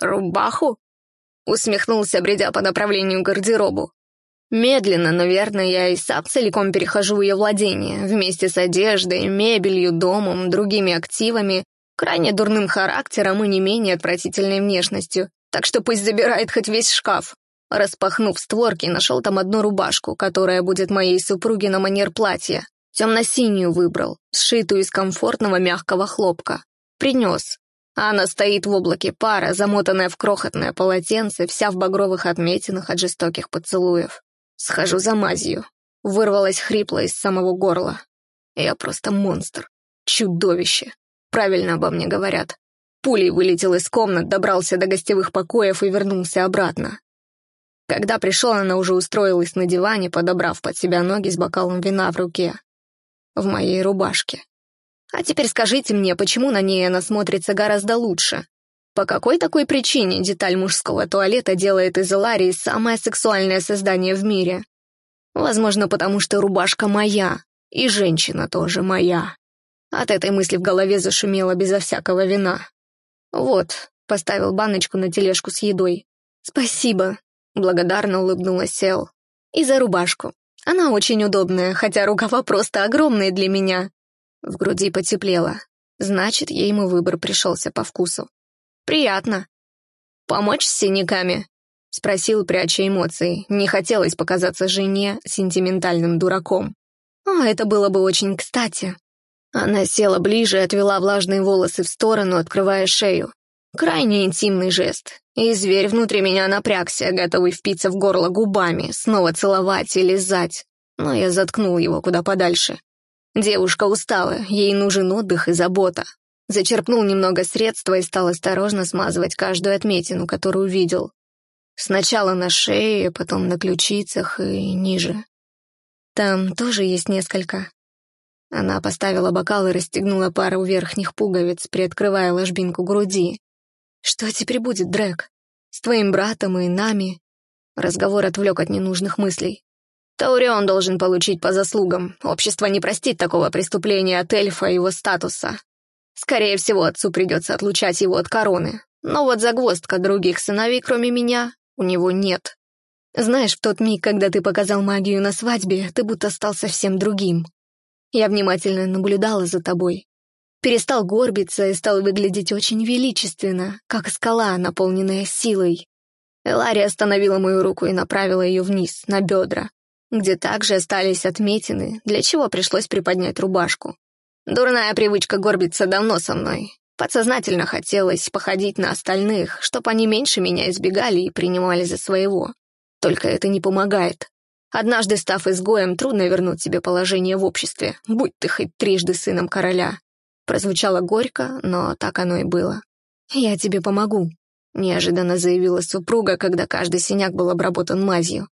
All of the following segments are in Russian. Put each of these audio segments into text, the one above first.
рубаху?» Усмехнулся, бредя по направлению к гардеробу. Медленно, но верно, я и сам целиком перехожу в ее владение, вместе с одеждой, мебелью, домом, другими активами, крайне дурным характером и не менее отвратительной внешностью. Так что пусть забирает хоть весь шкаф. Распахнув створки, нашел там одну рубашку, которая будет моей супруге на манер платья. Темно-синюю выбрал, сшитую из комфортного мягкого хлопка. Принес. Она стоит в облаке пара, замотанная в крохотное полотенце, вся в багровых отметинах от жестоких поцелуев. Схожу за мазью. Вырвалась хрипло из самого горла. Я просто монстр. Чудовище. Правильно обо мне говорят. Пулей вылетел из комнат, добрался до гостевых покоев и вернулся обратно. Когда пришел, она уже устроилась на диване, подобрав под себя ноги с бокалом вина в руке. В моей рубашке. А теперь скажите мне, почему на ней она смотрится гораздо лучше? По какой такой причине деталь мужского туалета делает из Эларии самое сексуальное создание в мире? Возможно, потому что рубашка моя, и женщина тоже моя. От этой мысли в голове зашумело безо всякого вина. Вот, поставил баночку на тележку с едой. «Спасибо», Благодарно улыбнулась Сел. «И за рубашку. Она очень удобная, хотя рукава просто огромные для меня». В груди потеплело. Значит, ей мой выбор пришелся по вкусу. «Приятно». «Помочь с синяками?» — спросил, пряча эмоции. Не хотелось показаться жене сентиментальным дураком. «А, это было бы очень кстати». Она села ближе и отвела влажные волосы в сторону, открывая шею. Крайне интимный жест, и зверь внутри меня напрягся, готовый впиться в горло губами, снова целовать и лизать. Но я заткнул его куда подальше. Девушка устала, ей нужен отдых и забота. Зачерпнул немного средства и стал осторожно смазывать каждую отметину, которую видел. Сначала на шее, потом на ключицах и ниже. Там тоже есть несколько. Она поставила бокал и расстегнула пару верхних пуговиц, приоткрывая ложбинку груди. «Что теперь будет, Дрэк? С твоим братом и нами?» Разговор отвлек от ненужных мыслей. «Таурион должен получить по заслугам. Общество не простит такого преступления от эльфа и его статуса. Скорее всего, отцу придется отлучать его от короны. Но вот загвоздка других сыновей, кроме меня, у него нет. Знаешь, в тот миг, когда ты показал магию на свадьбе, ты будто стал совсем другим. Я внимательно наблюдала за тобой, перестал горбиться и стал выглядеть очень величественно, как скала, наполненная силой. Элария остановила мою руку и направила ее вниз, на бедра, где также остались отметины, для чего пришлось приподнять рубашку. Дурная привычка горбиться давно со мной. Подсознательно хотелось походить на остальных, чтобы они меньше меня избегали и принимали за своего. Только это не помогает. Однажды став изгоем, трудно вернуть себе положение в обществе, будь ты хоть трижды сыном короля. Прозвучало горько, но так оно и было. «Я тебе помогу», — неожиданно заявила супруга, когда каждый синяк был обработан мазью.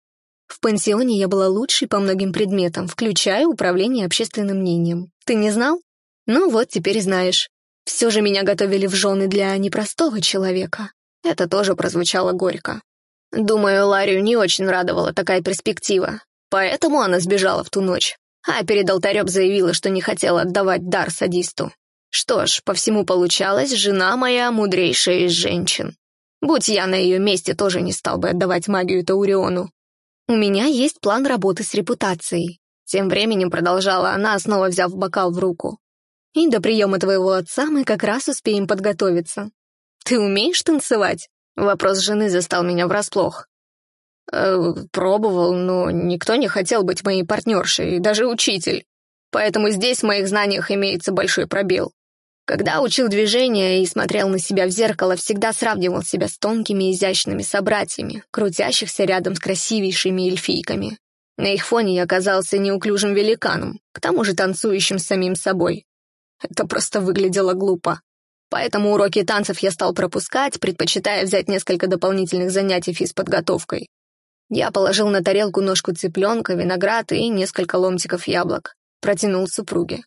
«В пансионе я была лучшей по многим предметам, включая управление общественным мнением. Ты не знал? Ну вот, теперь знаешь. Все же меня готовили в жены для непростого человека». Это тоже прозвучало горько. Думаю, Ларию не очень радовала такая перспектива, поэтому она сбежала в ту ночь. А перед алтарем заявила, что не хотела отдавать дар садисту. Что ж, по всему получалось, жена моя мудрейшая из женщин. Будь я на ее месте, тоже не стал бы отдавать магию Тауриону. У меня есть план работы с репутацией. Тем временем продолжала она, снова взяв бокал в руку. И до приема твоего отца мы как раз успеем подготовиться. Ты умеешь танцевать? Вопрос жены застал меня врасплох. Э, пробовал, но никто не хотел быть моей партнершей, даже учитель. Поэтому здесь в моих знаниях имеется большой пробел. Когда учил движения и смотрел на себя в зеркало, всегда сравнивал себя с тонкими изящными собратьями, крутящихся рядом с красивейшими эльфийками. На их фоне я оказался неуклюжим великаном, к тому же танцующим с самим собой. Это просто выглядело глупо. Поэтому уроки танцев я стал пропускать, предпочитая взять несколько дополнительных занятий физподготовкой. Я положил на тарелку ножку цыпленка, виноград и несколько ломтиков яблок. Протянул супруге.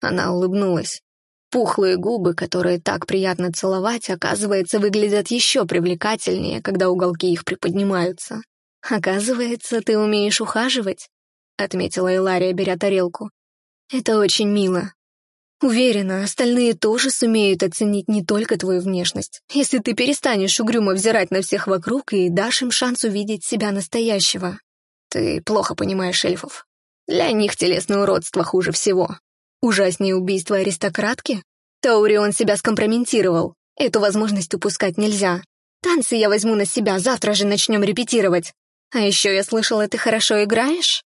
Она улыбнулась. Пухлые губы, которые так приятно целовать, оказывается, выглядят еще привлекательнее, когда уголки их приподнимаются. «Оказывается, ты умеешь ухаживать», — отметила Илария, беря тарелку. «Это очень мило». Уверена, остальные тоже сумеют оценить не только твою внешность, если ты перестанешь угрюмо взирать на всех вокруг и дашь им шанс увидеть себя настоящего. Ты плохо понимаешь эльфов. Для них телесное уродство хуже всего. Ужаснее убийства аристократки? Таурион себя скомпрометировал. Эту возможность упускать нельзя. Танцы я возьму на себя, завтра же начнем репетировать. А еще я слышала, ты хорошо играешь?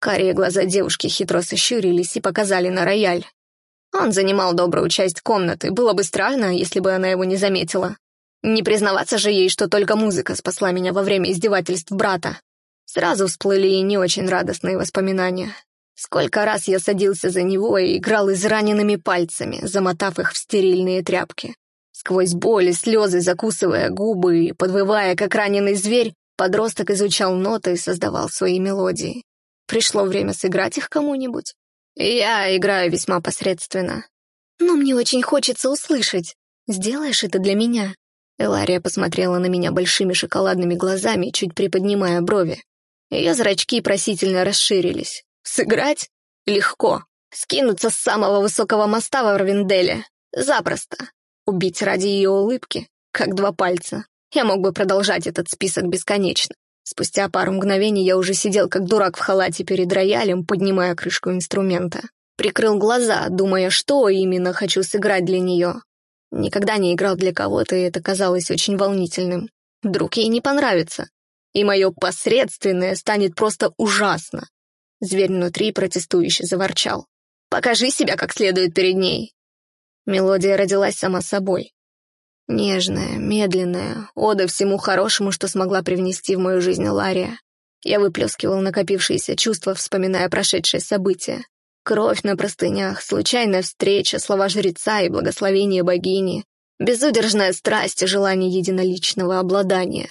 Карие глаза девушки хитро сощурились и показали на рояль. Он занимал добрую часть комнаты, было бы странно, если бы она его не заметила. Не признаваться же ей, что только музыка спасла меня во время издевательств брата. Сразу всплыли и не очень радостные воспоминания. Сколько раз я садился за него и играл израненными пальцами, замотав их в стерильные тряпки. Сквозь боль и слезы, закусывая губы и подвывая, как раненый зверь, подросток изучал ноты и создавал свои мелодии. Пришло время сыграть их кому-нибудь. Я играю весьма посредственно. Но мне очень хочется услышать. Сделаешь это для меня?» Элария посмотрела на меня большими шоколадными глазами, чуть приподнимая брови. Ее зрачки просительно расширились. «Сыграть? Легко. Скинуться с самого высокого моста в Арвинделе. Запросто. Убить ради ее улыбки, как два пальца. Я мог бы продолжать этот список бесконечно. Спустя пару мгновений я уже сидел как дурак в халате перед роялем, поднимая крышку инструмента. Прикрыл глаза, думая, что именно хочу сыграть для нее. Никогда не играл для кого-то, и это казалось очень волнительным. Вдруг ей не понравится. И мое посредственное станет просто ужасно. Зверь внутри протестующе заворчал. «Покажи себя как следует перед ней». Мелодия родилась сама собой. Нежная, медленная, ода всему хорошему, что смогла привнести в мою жизнь Лария. Я выплескивал накопившиеся чувства, вспоминая прошедшие события. Кровь на простынях, случайная встреча, слова жреца и благословение богини, безудержная страсть и желание единоличного обладания.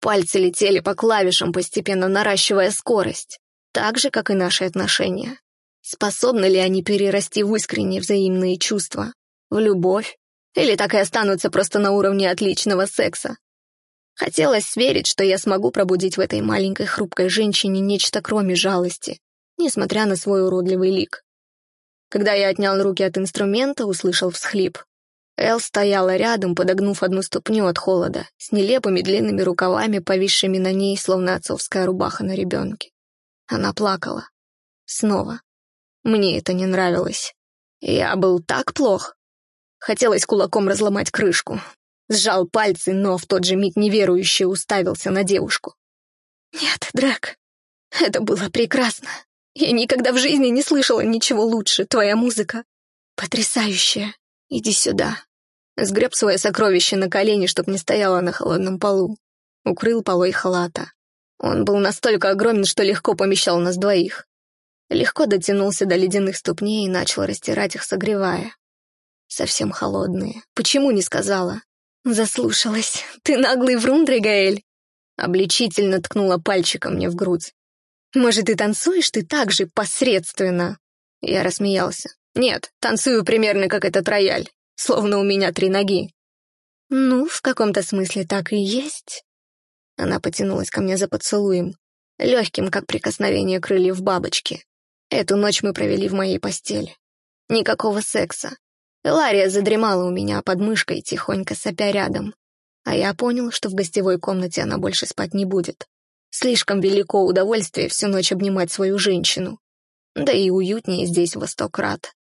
Пальцы летели по клавишам, постепенно наращивая скорость, так же, как и наши отношения. Способны ли они перерасти в искренние взаимные чувства, в любовь, или так и останутся просто на уровне отличного секса. Хотелось верить, что я смогу пробудить в этой маленькой хрупкой женщине нечто кроме жалости, несмотря на свой уродливый лик. Когда я отнял руки от инструмента, услышал всхлип. Эл стояла рядом, подогнув одну ступню от холода, с нелепыми длинными рукавами, повисшими на ней, словно отцовская рубаха на ребенке. Она плакала. Снова. Мне это не нравилось. Я был так плох. Хотелось кулаком разломать крышку. Сжал пальцы, но в тот же миг неверующе уставился на девушку. «Нет, Драк, это было прекрасно. Я никогда в жизни не слышала ничего лучше. Твоя музыка потрясающая. Иди сюда». Сгреб свое сокровище на колени, чтоб не стояло на холодном полу. Укрыл полой халата. Он был настолько огромен, что легко помещал нас двоих. Легко дотянулся до ледяных ступней и начал растирать их, согревая совсем холодные. Почему не сказала? Заслушалась. Ты наглый врун, Дрегаэль. Обличительно ткнула пальчиком мне в грудь. Может, ты танцуешь ты так же посредственно? Я рассмеялся. Нет, танцую примерно как этот рояль, словно у меня три ноги. Ну, в каком-то смысле так и есть. Она потянулась ко мне за поцелуем, легким, как прикосновение крыльев бабочки. Эту ночь мы провели в моей постели. Никакого секса, Лария задремала у меня под мышкой, тихонько сопя рядом. А я понял, что в гостевой комнате она больше спать не будет. Слишком велико удовольствие всю ночь обнимать свою женщину. Да и уютнее здесь во сто крат.